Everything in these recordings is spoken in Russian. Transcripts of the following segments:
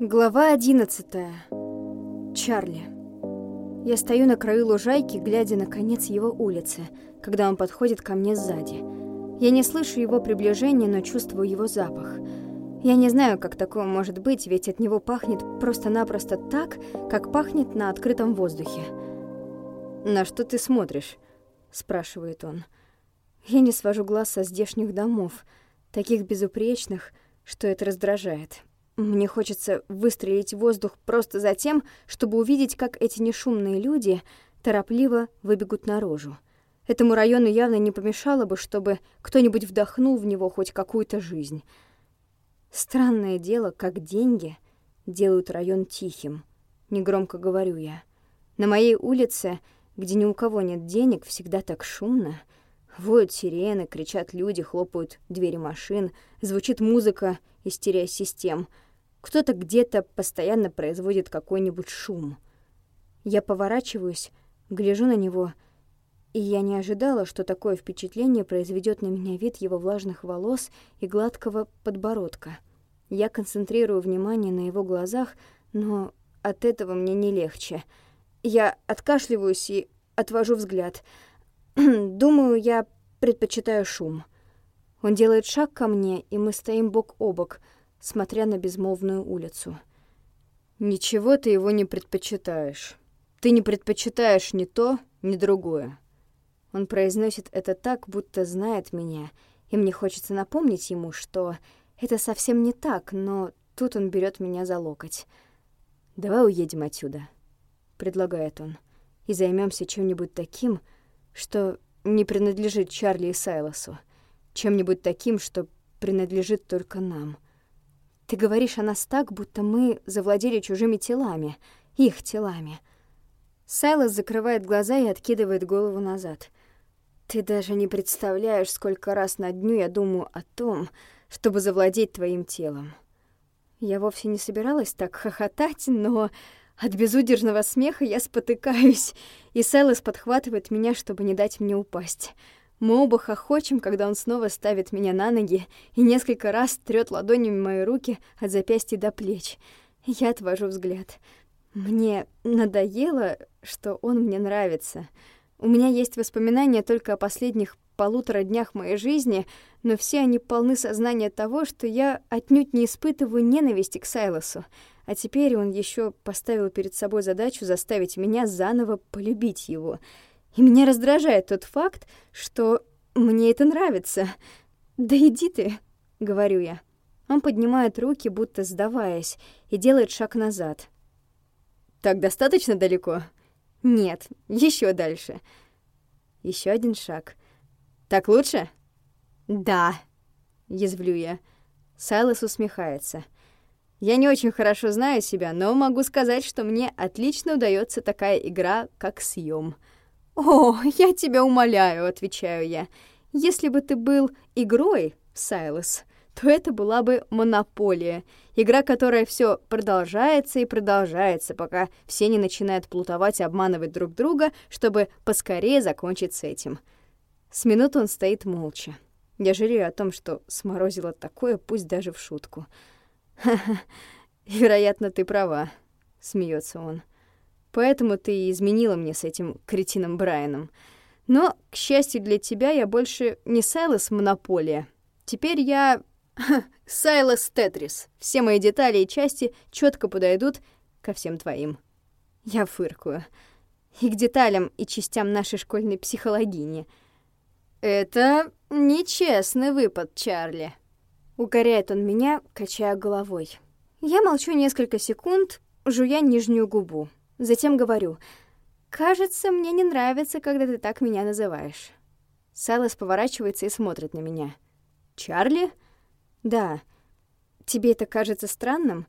Глава одиннадцатая. Чарли. Я стою на краю лужайки, глядя на конец его улицы, когда он подходит ко мне сзади. Я не слышу его приближения, но чувствую его запах. Я не знаю, как такое может быть, ведь от него пахнет просто-напросто так, как пахнет на открытом воздухе. «На что ты смотришь?» — спрашивает он. Я не свожу глаз со здешних домов, таких безупречных, что это раздражает. Мне хочется выстрелить в воздух просто за тем, чтобы увидеть, как эти нешумные люди торопливо выбегут наружу. Этому району явно не помешало бы, чтобы кто-нибудь вдохнул в него хоть какую-то жизнь. Странное дело, как деньги делают район тихим. Негромко говорю я. На моей улице, где ни у кого нет денег, всегда так шумно. Воют сирены, кричат люди, хлопают двери машин, звучит музыка из стереосистем — кто-то где-то постоянно производит какой-нибудь шум. Я поворачиваюсь, гляжу на него, и я не ожидала, что такое впечатление произведет на меня вид его влажных волос и гладкого подбородка. Я концентрирую внимание на его глазах, но от этого мне не легче. Я откашливаюсь и отвожу взгляд. Думаю, я предпочитаю шум. Он делает шаг ко мне, и мы стоим бок о бок — смотря на безмолвную улицу. «Ничего ты его не предпочитаешь. Ты не предпочитаешь ни то, ни другое». Он произносит это так, будто знает меня, и мне хочется напомнить ему, что это совсем не так, но тут он берет меня за локоть. «Давай уедем отсюда», — предлагает он, «и займемся чем-нибудь таким, что не принадлежит Чарли и Сайлосу, чем-нибудь таким, что принадлежит только нам». Ты говоришь о нас так, будто мы завладели чужими телами, их телами. Сайлос закрывает глаза и откидывает голову назад. Ты даже не представляешь, сколько раз на дню я думаю о том, чтобы завладеть твоим телом. Я вовсе не собиралась так хохотать, но от безудержного смеха я спотыкаюсь, и Сайлос подхватывает меня, чтобы не дать мне упасть. Мы оба хохочем, когда он снова ставит меня на ноги и несколько раз трёт ладонями мои руки от запястья до плеч. Я отвожу взгляд. Мне надоело, что он мне нравится. У меня есть воспоминания только о последних полутора днях моей жизни, но все они полны сознания того, что я отнюдь не испытываю ненависти к Сайлосу. А теперь он еще поставил перед собой задачу заставить меня заново полюбить его — и меня раздражает тот факт, что мне это нравится. «Да иди ты», — говорю я. Он поднимает руки, будто сдаваясь, и делает шаг назад. «Так достаточно далеко?» «Нет, еще дальше». Еще один шаг. «Так лучше?» «Да», — язвлю я. Сайлос усмехается. «Я не очень хорошо знаю себя, но могу сказать, что мне отлично удается такая игра, как съем. «О, я тебя умоляю», — отвечаю я. «Если бы ты был игрой, Сайлос, то это была бы монополия. Игра, которая все продолжается и продолжается, пока все не начинают плутовать и обманывать друг друга, чтобы поскорее закончить с этим». С минуты он стоит молча. Я жалею о том, что сморозила такое, пусть даже в шутку. «Ха-ха, вероятно, ты права», — смеется он. Поэтому ты и изменила мне с этим кретином Брайаном. Но, к счастью для тебя, я больше не Сайлос Монополия. Теперь я... Сайлос Тетрис. Все мои детали и части четко подойдут ко всем твоим. Я фыркую. И к деталям и частям нашей школьной психологини. Это нечестный выпад, Чарли. Укоряет он меня, качая головой. Я молчу несколько секунд, жуя нижнюю губу. Затем говорю, «Кажется, мне не нравится, когда ты так меня называешь». Сайлос поворачивается и смотрит на меня. «Чарли?» «Да. Тебе это кажется странным,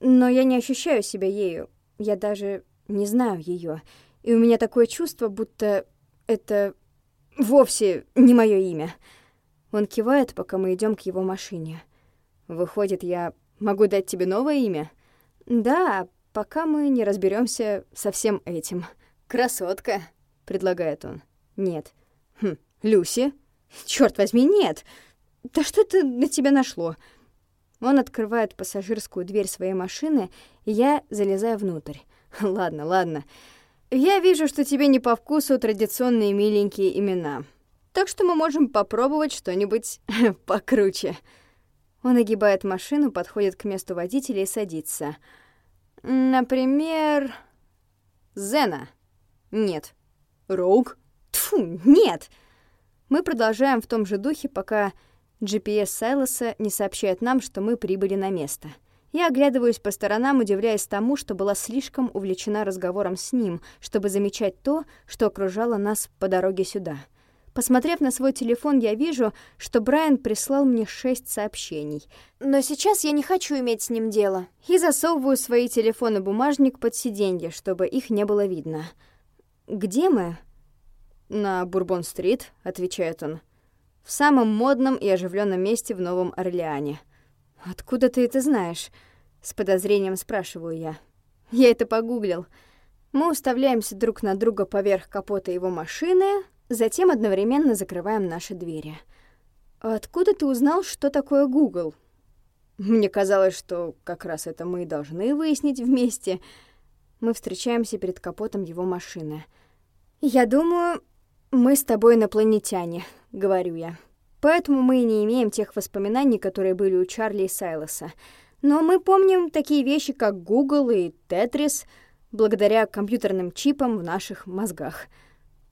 но я не ощущаю себя ею. Я даже не знаю ее, И у меня такое чувство, будто это вовсе не мое имя». Он кивает, пока мы идем к его машине. «Выходит, я могу дать тебе новое имя?» «Да, пока мы не разберемся со всем этим. «Красотка», — предлагает он. «Нет». «Хм, Люси?» «Чёрт возьми, нет! Да что это на тебя нашло?» Он открывает пассажирскую дверь своей машины, и я залезаю внутрь. Ладно, ладно. Я вижу, что тебе не по вкусу традиционные миленькие имена. Так что мы можем попробовать что-нибудь покруче. Он огибает машину, подходит к месту водителя и садится. Например, Зена. Нет. Роуг. Тфу, нет. Мы продолжаем в том же духе, пока GPS Сайлоса не сообщает нам, что мы прибыли на место. Я оглядываюсь по сторонам, удивляясь тому, что была слишком увлечена разговором с ним, чтобы замечать то, что окружало нас по дороге сюда. Посмотрев на свой телефон, я вижу, что Брайан прислал мне шесть сообщений. Но сейчас я не хочу иметь с ним дело. И засовываю свои телефоны-бумажник под сиденье, чтобы их не было видно. «Где мы?» «На Бурбон-стрит», — отвечает он. «В самом модном и оживленном месте в Новом Орлеане». «Откуда ты это знаешь?» — с подозрением спрашиваю я. Я это погуглил. Мы уставляемся друг на друга поверх капота его машины, затем одновременно закрываем наши двери. «Откуда ты узнал, что такое Google?» Мне казалось, что как раз это мы и должны выяснить вместе. Мы встречаемся перед капотом его машины. «Я думаю, мы с тобой инопланетяне», — говорю я. Поэтому мы не имеем тех воспоминаний, которые были у Чарли и Сайлоса. Но мы помним такие вещи, как Google и Тетрис, благодаря компьютерным чипам в наших мозгах.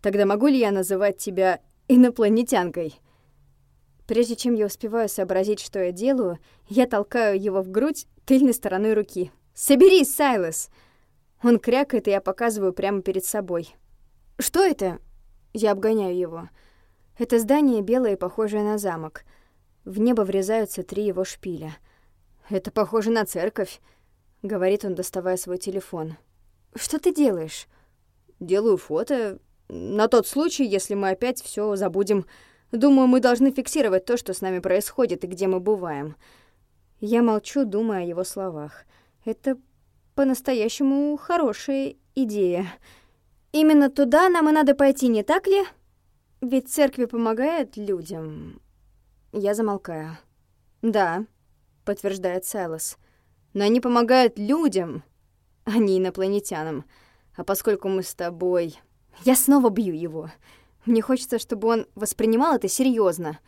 Тогда могу ли я называть тебя инопланетянкой? Прежде чем я успеваю сообразить, что я делаю, я толкаю его в грудь тыльной стороной руки. «Соберись, Сайлос!» Он крякает, и я показываю прямо перед собой. «Что это?» Я обгоняю его. Это здание белое и похожее на замок. В небо врезаются три его шпиля. «Это похоже на церковь», — говорит он, доставая свой телефон. «Что ты делаешь?» «Делаю фото. На тот случай, если мы опять все забудем. Думаю, мы должны фиксировать то, что с нами происходит и где мы бываем». Я молчу, думая о его словах. Это по-настоящему хорошая идея. Именно туда нам и надо пойти, не так ли? Ведь церкви помогает людям. Я замолкаю. Да, подтверждает Сайлос. Но они помогают людям, а не инопланетянам. А поскольку мы с тобой... Я снова бью его. Мне хочется, чтобы он воспринимал это серьезно.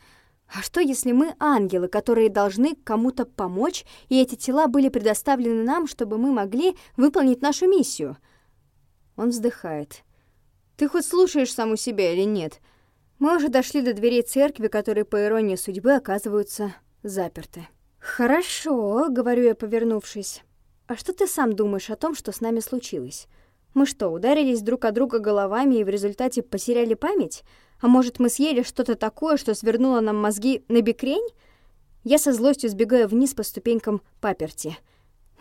А что, если мы ангелы, которые должны кому-то помочь, и эти тела были предоставлены нам, чтобы мы могли выполнить нашу миссию? Он вздыхает. Ты хоть слушаешь саму себя или нет? Мы уже дошли до дверей церкви, которые, по иронии судьбы, оказываются заперты. «Хорошо», — говорю я, повернувшись. «А что ты сам думаешь о том, что с нами случилось? Мы что, ударились друг от друга головами и в результате потеряли память? А может, мы съели что-то такое, что свернуло нам мозги на бекрень?» Я со злостью сбегаю вниз по ступенькам паперти.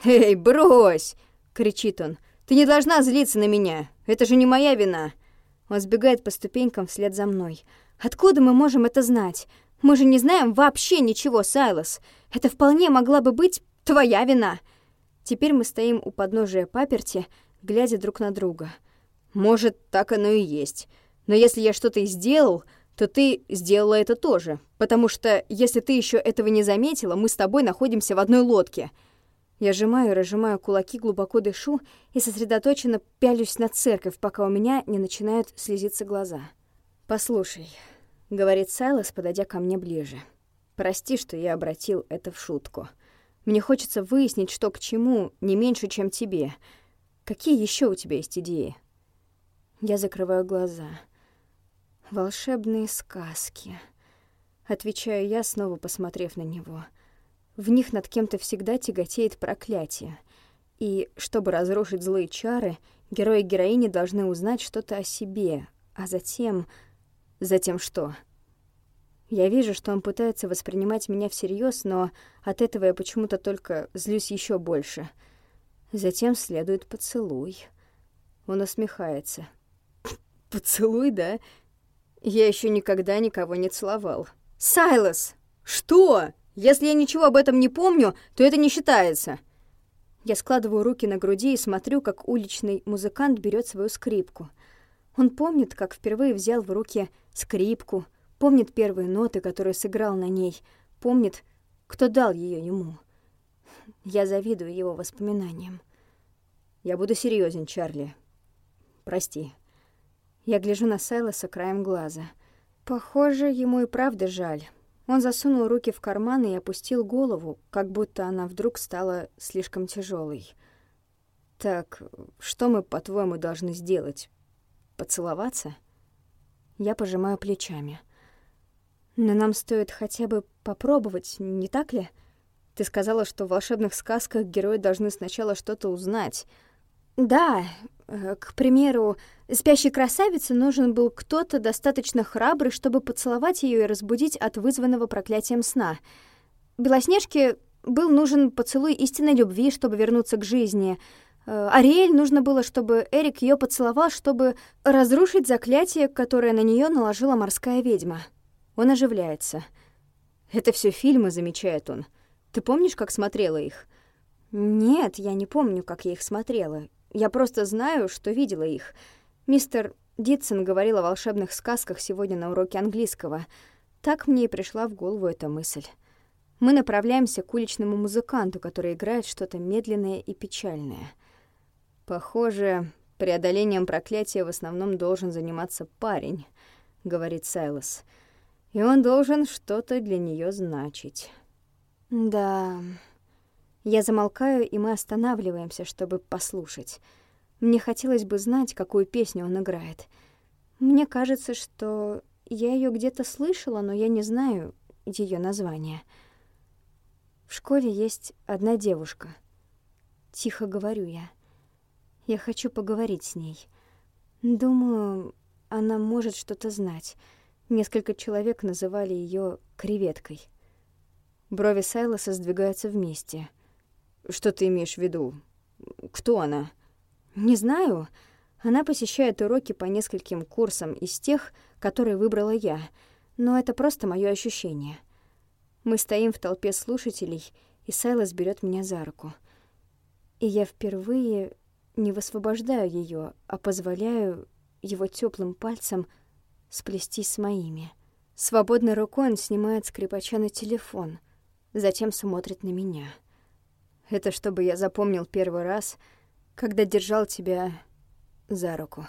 «Эй, брось!» — кричит он. «Ты не должна злиться на меня. Это же не моя вина. Он сбегает по ступенькам вслед за мной. «Откуда мы можем это знать? Мы же не знаем вообще ничего, Сайлос. Это вполне могла бы быть твоя вина». Теперь мы стоим у подножия паперти, глядя друг на друга. «Может, так оно и есть. Но если я что-то и сделал, то ты сделала это тоже. Потому что, если ты еще этого не заметила, мы с тобой находимся в одной лодке». Я сжимаю и разжимаю кулаки, глубоко дышу и сосредоточенно пялюсь на церковь, пока у меня не начинают слезиться глаза. «Послушай», — говорит Сайлос, подойдя ко мне ближе. «Прости, что я обратил это в шутку. Мне хочется выяснить, что к чему, не меньше, чем тебе. Какие еще у тебя есть идеи?» Я закрываю глаза. «Волшебные сказки», — отвечаю я, снова посмотрев на него — в них над кем-то всегда тяготеет проклятие. И, чтобы разрушить злые чары, герои и героини должны узнать что-то о себе, а затем... Затем что? Я вижу, что он пытается воспринимать меня всерьез, но от этого я почему-то только злюсь еще больше. Затем следует поцелуй. Он усмехается. «Поцелуй, да? Я еще никогда никого не целовал». «Сайлос!» «Что?» Если я ничего об этом не помню, то это не считается». Я складываю руки на груди и смотрю, как уличный музыкант берет свою скрипку. Он помнит, как впервые взял в руки скрипку, помнит первые ноты, которые сыграл на ней, помнит, кто дал ее ему. Я завидую его воспоминаниям. Я буду серьезен, Чарли. Прости. Я гляжу на Сайлоса краем глаза. Похоже, ему и правда жаль. Он засунул руки в карманы и опустил голову, как будто она вдруг стала слишком тяжелой. «Так, что мы, по-твоему, должны сделать? Поцеловаться?» Я пожимаю плечами. «Но нам стоит хотя бы попробовать, не так ли? Ты сказала, что в волшебных сказках герои должны сначала что-то узнать». «Да, э, к примеру, спящей красавице нужен был кто-то достаточно храбрый, чтобы поцеловать ее и разбудить от вызванного проклятием сна. Белоснежке был нужен поцелуй истинной любви, чтобы вернуться к жизни. Э, Ариэль нужно было, чтобы Эрик ее поцеловал, чтобы разрушить заклятие, которое на нее наложила морская ведьма. Он оживляется. «Это все фильмы», — замечает он. «Ты помнишь, как смотрела их?» «Нет, я не помню, как я их смотрела. Я просто знаю, что видела их. Мистер Дитсон говорил о волшебных сказках сегодня на уроке английского. Так мне и пришла в голову эта мысль. Мы направляемся к уличному музыканту, который играет что-то медленное и печальное. «Похоже, преодолением проклятия в основном должен заниматься парень», — говорит Сайлос. «И он должен что-то для нее значить». «Да...» Я замолкаю, и мы останавливаемся, чтобы послушать. Мне хотелось бы знать, какую песню он играет. Мне кажется, что я ее где-то слышала, но я не знаю ее название. В школе есть одна девушка. Тихо говорю я. Я хочу поговорить с ней. Думаю, она может что-то знать. Несколько человек называли ее креветкой. Брови Сайлоса сдвигаются вместе — что ты имеешь в виду? Кто она? Не знаю. Она посещает уроки по нескольким курсам из тех, которые выбрала я, но это просто мое ощущение. Мы стоим в толпе слушателей, и Сайлас берет меня за руку. И я впервые не высвобождаю ее, а позволяю его теплым пальцем сплестись с моими. Свободной рукой он снимает скрипача на телефон, затем смотрит на меня — это чтобы я запомнил первый раз, когда держал тебя за руку.